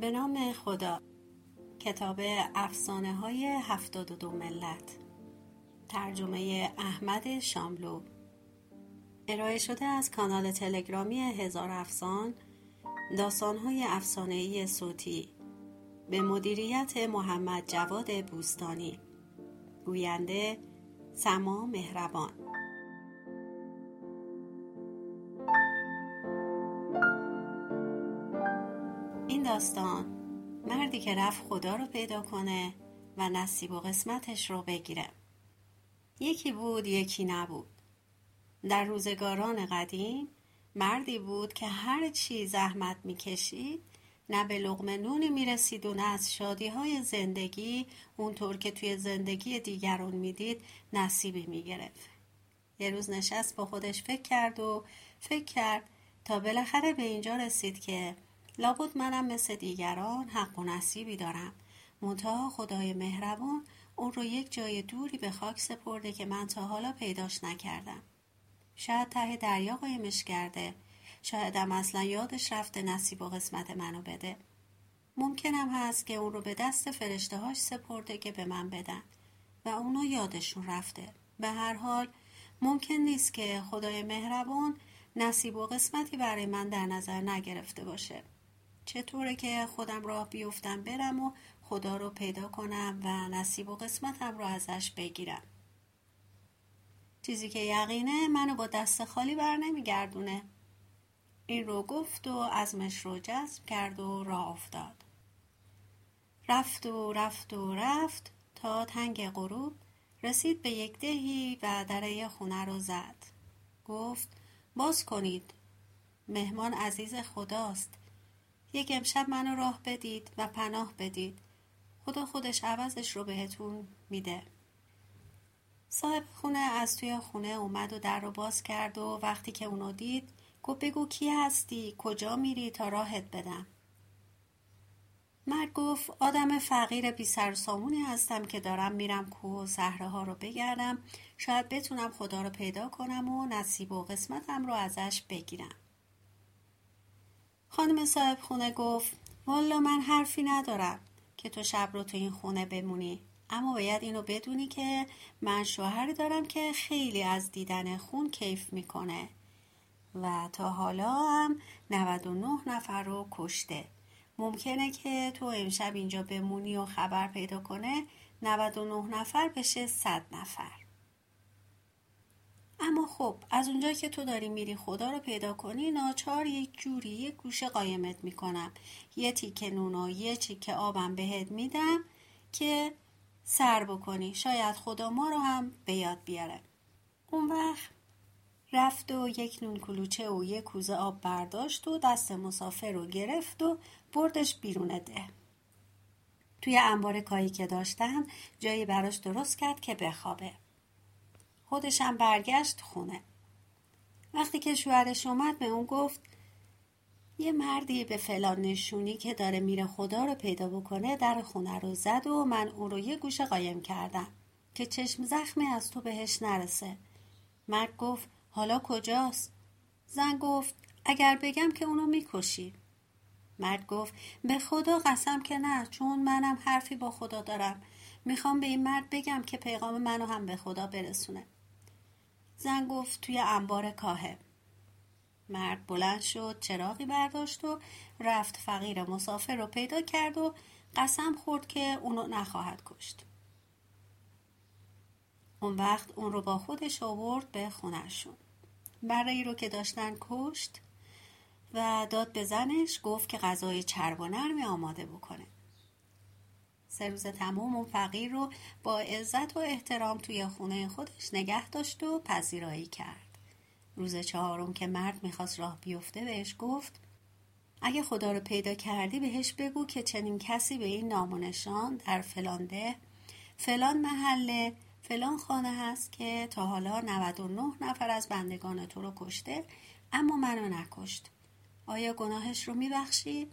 به نام خدا. کتاب افسانه های هفتاد و دو ملت. ترجمه احمد شاملو. ارائه شده از کانال تلگرامی هزار افسان داستان های افسانه ای صوتی. به مدیریت محمد جواد بوستانی. گوینده سما مهربان. داستان. مردی که رفت خدا رو پیدا کنه و نصیب و قسمتش رو بگیره. یکی بود یکی نبود. در روزگاران قدیم مردی بود که هر چی زحمت می‌کشید نه به لغم نونی می‌رسید و نه از شادی های زندگی اونطور که توی زندگی دیگران می‌دید نصیبی می‌گرفت. یه روز نشست با خودش فکر کرد و فکر کرد تا بالاخره به اینجا رسید که لابد منم مثل دیگران حق و نصیبی دارم. منتها خدای مهربان اون رو یک جای دوری به خاک سپرده که من تا حالا پیداش نکردم. شاید ته دریا قایمش کرده. شایدم اصلا یادش رفته نصیب و قسمت منو بده. ممکنم هست که اون رو به دست فرشته هاش سپرده که به من بدن. و اونو یادشون رفته. به هر حال ممکن نیست که خدای مهربان نصیب و قسمتی برای من در نظر نگرفته باشه. چطوره که خودم راه بیفتم برم و خدا رو پیدا کنم و نصیب و قسمتم رو ازش بگیرم. چیزی که یقینه منو با دست خالی بر نمیگردونه. این رو گفت و ازمش رو جذب کرد و راه افتاد. رفت و رفت و رفت تا تنگ غروب رسید به یک دهی و دره خونه رو زد. گفت باز کنید. مهمان عزیز خداست. یک امشب منو راه بدید و پناه بدید. خدا خودش عوضش رو بهتون میده. صاحب خونه از توی خونه اومد و در رو باز کرد و وقتی که اونو دید گفت بگو کی هستی؟ کجا میری تا راهت بدم؟ مرد گفت آدم فقیر بی سر سامونی هستم که دارم میرم کوه و صحره ها رو بگردم. شاید بتونم خدا رو پیدا کنم و نصیب و قسمتم رو ازش بگیرم. خانم صاحب خونه گفت والا من حرفی ندارم که تو شب رو تو این خونه بمونی. اما باید اینو بدونی که من شوهری دارم که خیلی از دیدن خون کیف می‌کنه. و تا حالا هم 99 نفر رو کشته. ممکنه که تو امشب اینجا بمونی و خبر پیدا کنه 99 نفر بشه 100 نفر. اما خب از اونجا که تو داری میری خدا رو پیدا کنی ناچار یک جوری یک گوشه قایمت می‌کنم. یه تیکه نون و یه تیکه آبم بهت میدم که سر بکنی. شاید خدا ما رو هم به یاد بیاره. اون وقت رفت و یک نون کلوچه و یک کوزه آب برداشت و دست مسافر رو گرفت و بردش بیرون ده. توی انبار کایی که داشتن جایی براش درست کرد که بخوابه. خودشم برگشت خونه. وقتی که شوهرش اومد به اون گفت یه مردی به فلان نشونی که داره میره خدا رو پیدا بکنه در خونه رو زد و من اون رو یه گوشه قایم کردم که چشم زخمی از تو بهش نرسه. مرد گفت حالا کجاست؟ زن گفت اگر بگم که اونو می‌کشی. مرد گفت به خدا قسم که نه چون منم حرفی با خدا دارم. می‌خوام به این مرد بگم که پیغام منو هم به خدا برسونه. زن گفت توی انبار کاهه. مرد بلند شد چراغی برداشت و رفت فقیر مسافر رو پیدا کرد و قسم خورد که اونو نخواهد کشت. اون وقت اون رو با خودش آورد به خونهشون. برای رو که داشتن کشت و داد به زنش گفت که غذای چرب و نرمی آماده بکنه. سه روز تمام اون فقیر رو با عزت و احترام توی خونه خودش نگه داشت و پذیرایی کرد. روز چهارم که مرد می‌خواست راه بیفته بهش گفت اگه خدا رو پیدا کردی بهش بگو که چنین کسی به این نام در فلان ده فلان محله فلان خانه هست که تا حالا 99 نفر از بندگان تو رو کشته اما منو نکشت. آیا گناهش رو میبخشی؟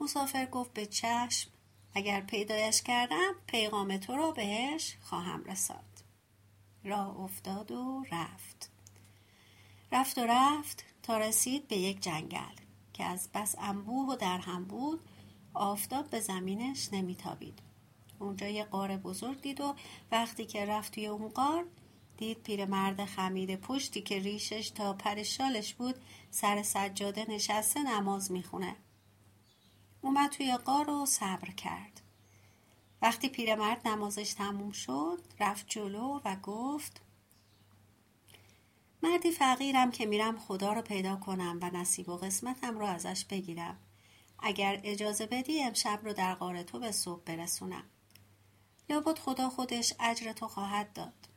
مسافر گفت به چشم. اگر پیدایش کردم پیغام تو را بهش خواهم رساد راه افتاد و رفت. رفت و رفت تا رسید به یک جنگل که از بس انبوه و درهم بود آفتاب به زمینش نمیتابید. اونجا یه قار بزرگ دید و وقتی که رفت توی اون قار دید پیرمرد خمیده پشتی که ریشش تا پرشالش بود سر سجاده نشسته نماز می‌خونه. اومد توی قار و صبر کرد. وقتی پیرمرد نمازش تموم شد رفت جلو و گفت مردی فقیرم که میرم خدا رو پیدا کنم و نصیب و قسمتم رو ازش بگیرم. اگر اجازه بدی امشب رو در قار تو به صبح برسونم. لابد خدا خودش اجر تو خواهد داد.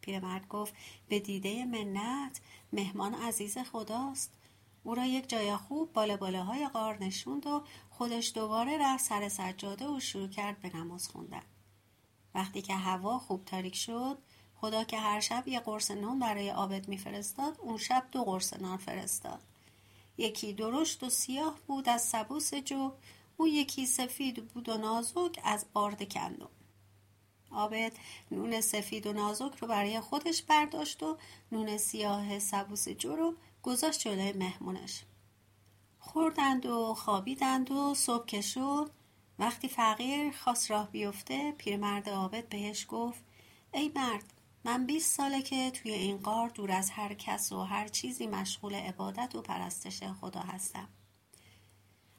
پیرمرد گفت به دیده منت مهمان عزیز خداست. او را یک جای خوب بالا بالاهای غار نشوند و خودش دوباره رفت سر سجاده و شروع کرد به نماز خوندن. وقتی که هوا خوب تاریک شد خدا که هر شب یه قرص نان برای عابد میفرستاد اون شب دو قرص نان فرستاد. یکی درشت و سیاه بود از سبوس جو او یکی سفید بود و نازک از آرد کندم. عابد نون سفید و نازک رو برای خودش برداشت و نون سیاه سبوس جو رو گذاشت جلوی مهمونش. خوردند و خوابیدند و صبح که شد وقتی فقیر خواست راه بیفته پیرمرد عابد بهش گفت ای مرد من 20 ساله که توی این قار دور از هر کس و هر چیزی مشغول عبادت و پرستش خدا هستم.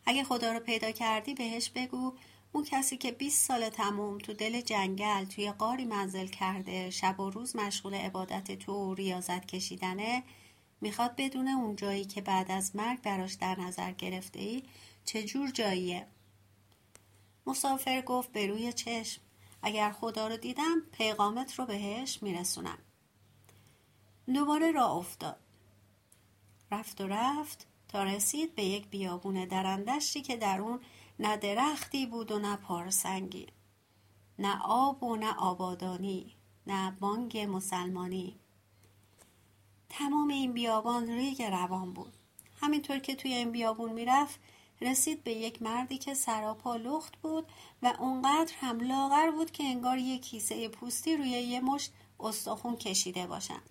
اگه خدا رو پیدا کردی بهش بگو اون کسی که 20 سال تموم تو دل جنگل توی قاری منزل کرده شب و روز مشغول عبادت تو و ریاضت کشیدنه می‌خواد بدونه اون جایی که بعد از مرگ براش در نظر گرفته ای چجور جاییه؟ مسافر گفت به روی چشم. اگر خدا رو دیدم پیغامت رو بهش میرسونم. دوباره را افتاد. رفت و رفت تا رسید به یک بیابون درندشتی که در اون نه درختی بود و نه پارسنگی. نه آب و نه آبادانی نه بانگ مسلمانی. تمام این بیابان ریگ روان بود همینطور که توی این بیابون می‌رفت رسید به یک مردی که سراپا لخت بود و اونقدر هم لاغر بود که انگار یک کیسه پوستی روی یه مشت استخون کشیده باشند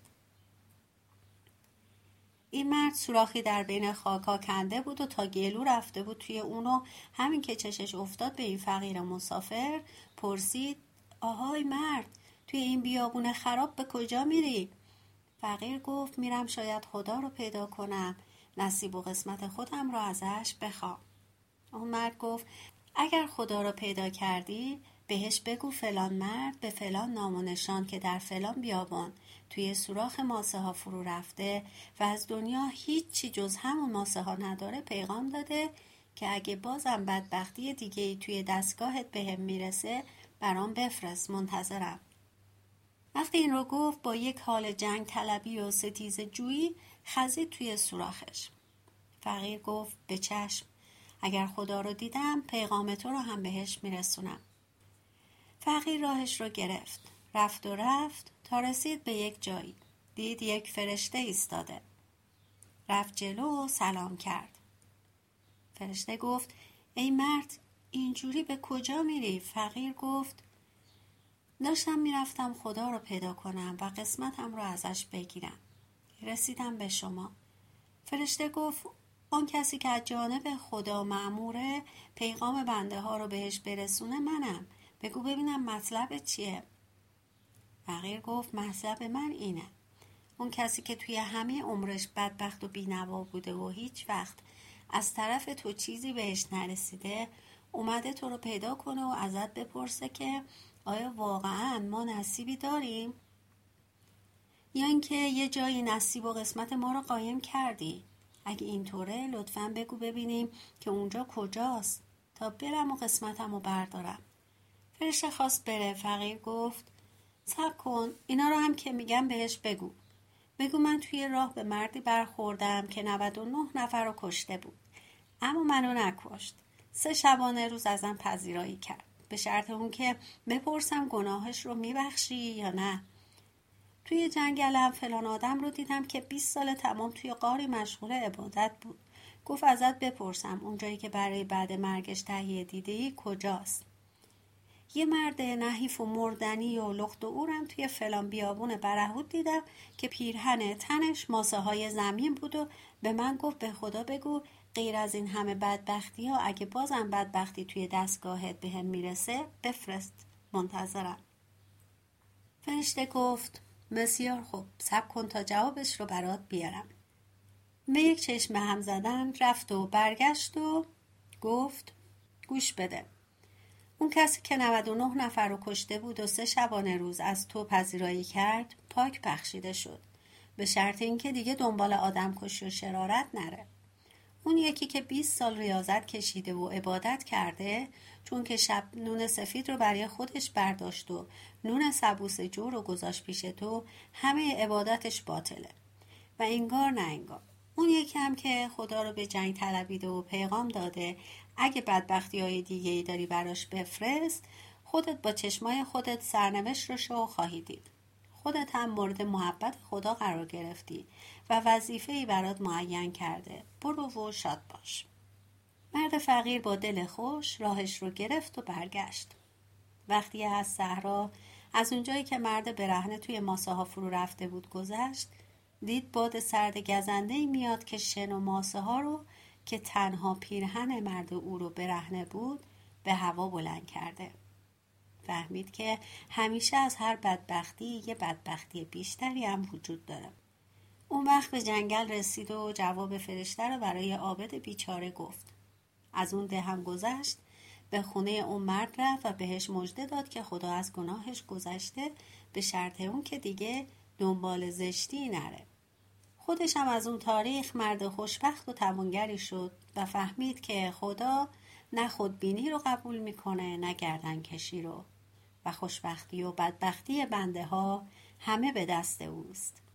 این مرد سوراخی در بین خاکا کنده بود و تا گلو رفته بود توی اونو همین که چشش افتاد به این فقیر مسافر پرسید آهای مرد توی این بیابون خراب به کجا میری؟ فقیر گفت میرم شاید خدا رو پیدا کنم. نصیب و قسمت خودم را ازش بخوام. اون مرد گفت اگر خدا را پیدا کردی بهش بگو فلان مرد به فلان نام و نشان که در فلان بیابان توی سوراخ ماسه ها فرو رفته و از دنیا هیچی جز همون ماسه ها نداره پیغام داده که اگه بازم بدبختی دیگه ای توی دستگاهت بهم به می‌رسه برام بفرست منتظرم. وقتی این رو گفت با یک حال جنگ طلبی و ستیز جویی خزید توی سوراخش. فقیر گفت به چشم اگر خدا رو دیدم پیغام تو رو هم بهش میرسونم. فقیر راهش رو گرفت. رفت و رفت تا رسید به یک جایی. دید یک فرشته ایستاده. رفت جلو و سلام کرد. فرشته گفت ای مرد اینجوری به کجا میری؟ فقیر گفت داشتم می‌رفتم خدا رو پیدا کنم و قسمتم رو ازش بگیرم. رسیدم به شما. فرشته گفت آن کسی که از جانب خدا معموره پیغام بنده ها رو بهش برسونه منم. بگو ببینم مطلب چیه. فقیر گفت مطلب من اینه. اون کسی که توی همه عمرش بدبخت و بینوا بوده و هیچ وقت از طرف تو چیزی بهش نرسیده اومده تو رو پیدا کنه و ازت بپرسه که آیا واقعا ما نصیبی داریم؟ یا اینکه یه جایی نصیب و قسمت ما رو قایم کردی؟ اگه اینطوره لطفا بگو ببینیم که اونجا کجاست تا برم و قسمتم رو بردارم. فرشته خواست بره. فقیر گفت سب کن اینا رو هم که میگم بهش بگو. بگو من توی راه به مردی برخوردم که 99 نفر رو کشته بود. اما منو نکشت. سه شبانه روز ازم پذیرایی کرد. به شرط اون که بپرسم گناهش رو میبخشی یا نه. توی جنگلم فلان آدم رو دیدم که 20 سال تمام توی قاری مشغول عبادت بود. گفت ازت بپرسم اونجایی که برای بعد مرگش تهیه دیده کجاست؟ یه مرد نحیف و مردنی و لخت و اورم توی فلان بیابون برهود دیدم که پیرهن تنش ماسه های زمین بود و به من گفت به خدا بگو غیر از این همه بدبختی ها اگه بازم بدبختی توی دستگاهت به هم می‌رسه بفرست. منتظرم. فرشته گفت بسیار خوب سب کن تا جوابش رو برات بیارم. به یک چشم هم زدن رفت و برگشت و گفت گوش بده. اون کسی که 99 نفر رو کشته بود و سه شبانه روز از تو پذیرایی کرد پاک بخشیده شد. به شرط اینکه دیگه دنبال آدم کشی و شرارت نره. اون یکی که 20 سال ریاضت کشیده و عبادت کرده چون که شب نون سفید رو برای خودش برداشت و نون سبوس جو رو گذاشت پیش تو همه عبادتش باطله. و انگار نه انگار. اون یکی هم که خدا رو به جنگ طلبیده و پیغام داده اگه بدبختی های دیگه ای داری براش بفرست خودت با چشمای خودت سرنوشت رو شو خواهی دید. خودت هم مورد محبت خدا قرار گرفتی. و وظیفه برات معین کرده. برو و شاد باش. مرد فقیر با دل خوش راهش رو گرفت و برگشت. وقتی از صحرا از اونجایی که مرد برهنه توی ماسه ها فرو رفته بود گذشت دید باد سرد گزنده ای میاد که شن و ماسه ها رو که تنها پیرهن مرد او رو برهنه بود به هوا بلند کرده. فهمید که همیشه از هر بدبختی یه بدبختی بیشتری هم وجود داره. اون وقت به جنگل رسید و جواب فرشته رو برای عابد بیچاره گفت. از اون ده هم گذشت به خونه اون مرد رفت و بهش مژده داد که خدا از گناهش گذشته به شرط اون که دیگه دنبال زشتی نره. خودش هم از اون تاریخ مرد خوشبخت و توانگری شد و فهمید که خدا نه خودبینی رو قبول می‌کنه نه گردن کشی رو. و خوشبختی و بدبختی بنده ها همه به دست اوست.